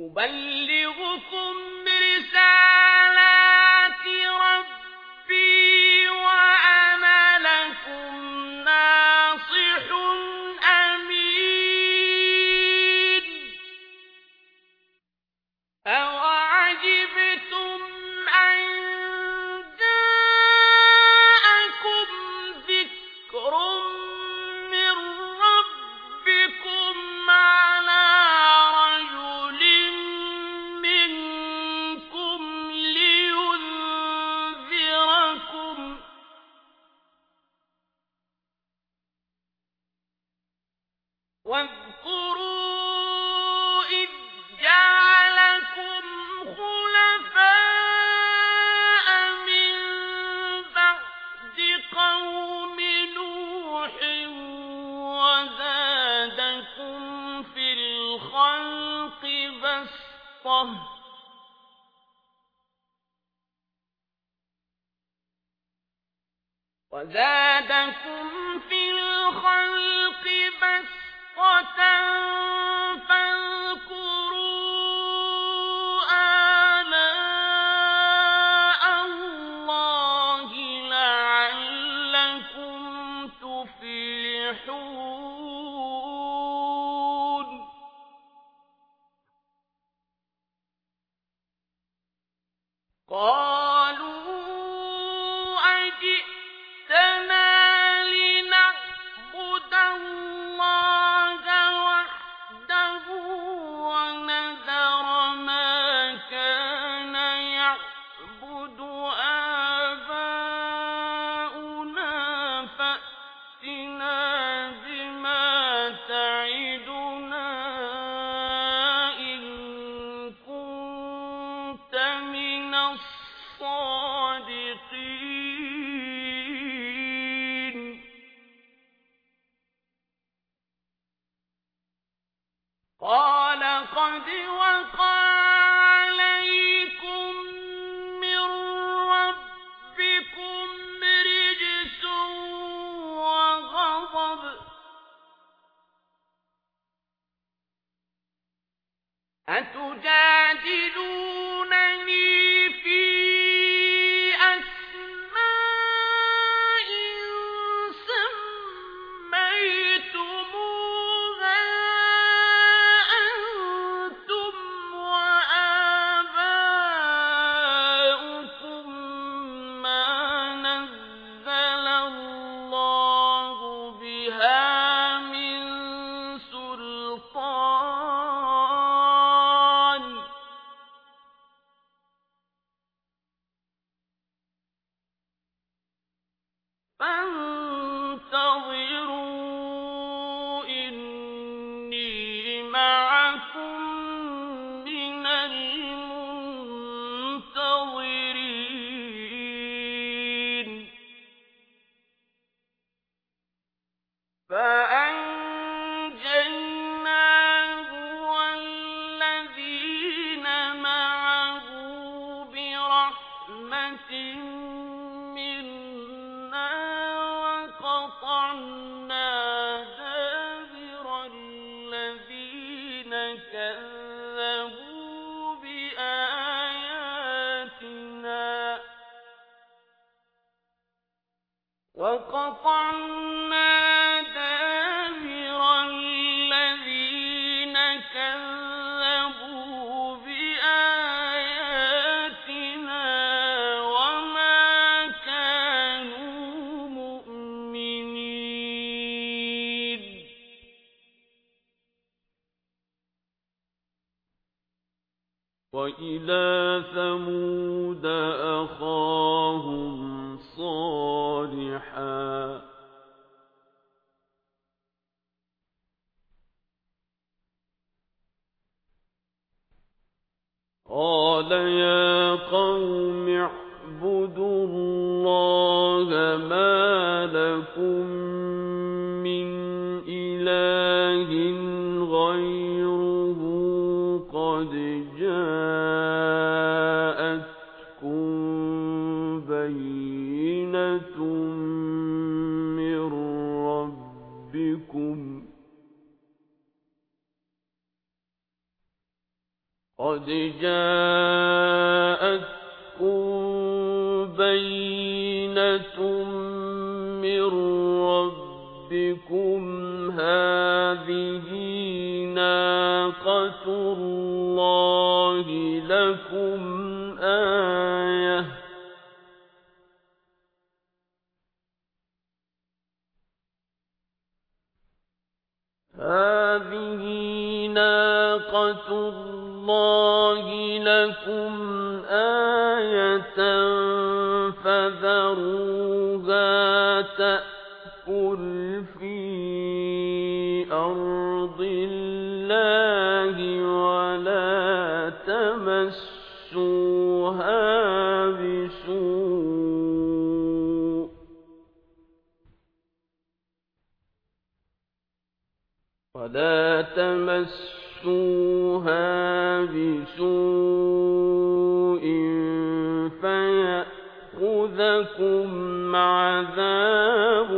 أبلغكم بسطة. وزادكم في قالوا أجئ وَلَا فانظر كذبوا وَإِلَى ثَمُودَ أَخَاهُمْ صَالِحًا. قَالَ يَا قَوْمِ اعْبُدُوا اللَّهَ مَا لَكُمْ قد جاءتكم بينة من ربكم. هذه ناقة الله لكم آية. هذه ناقة الله لكم آية فذروها تأكل في أرض الله ولا تمسوها بسوء ولا تمسوها يَمَسُّوهَا بِسُوءٍ فَيَأْخُذَكُمْ عَذَابٌ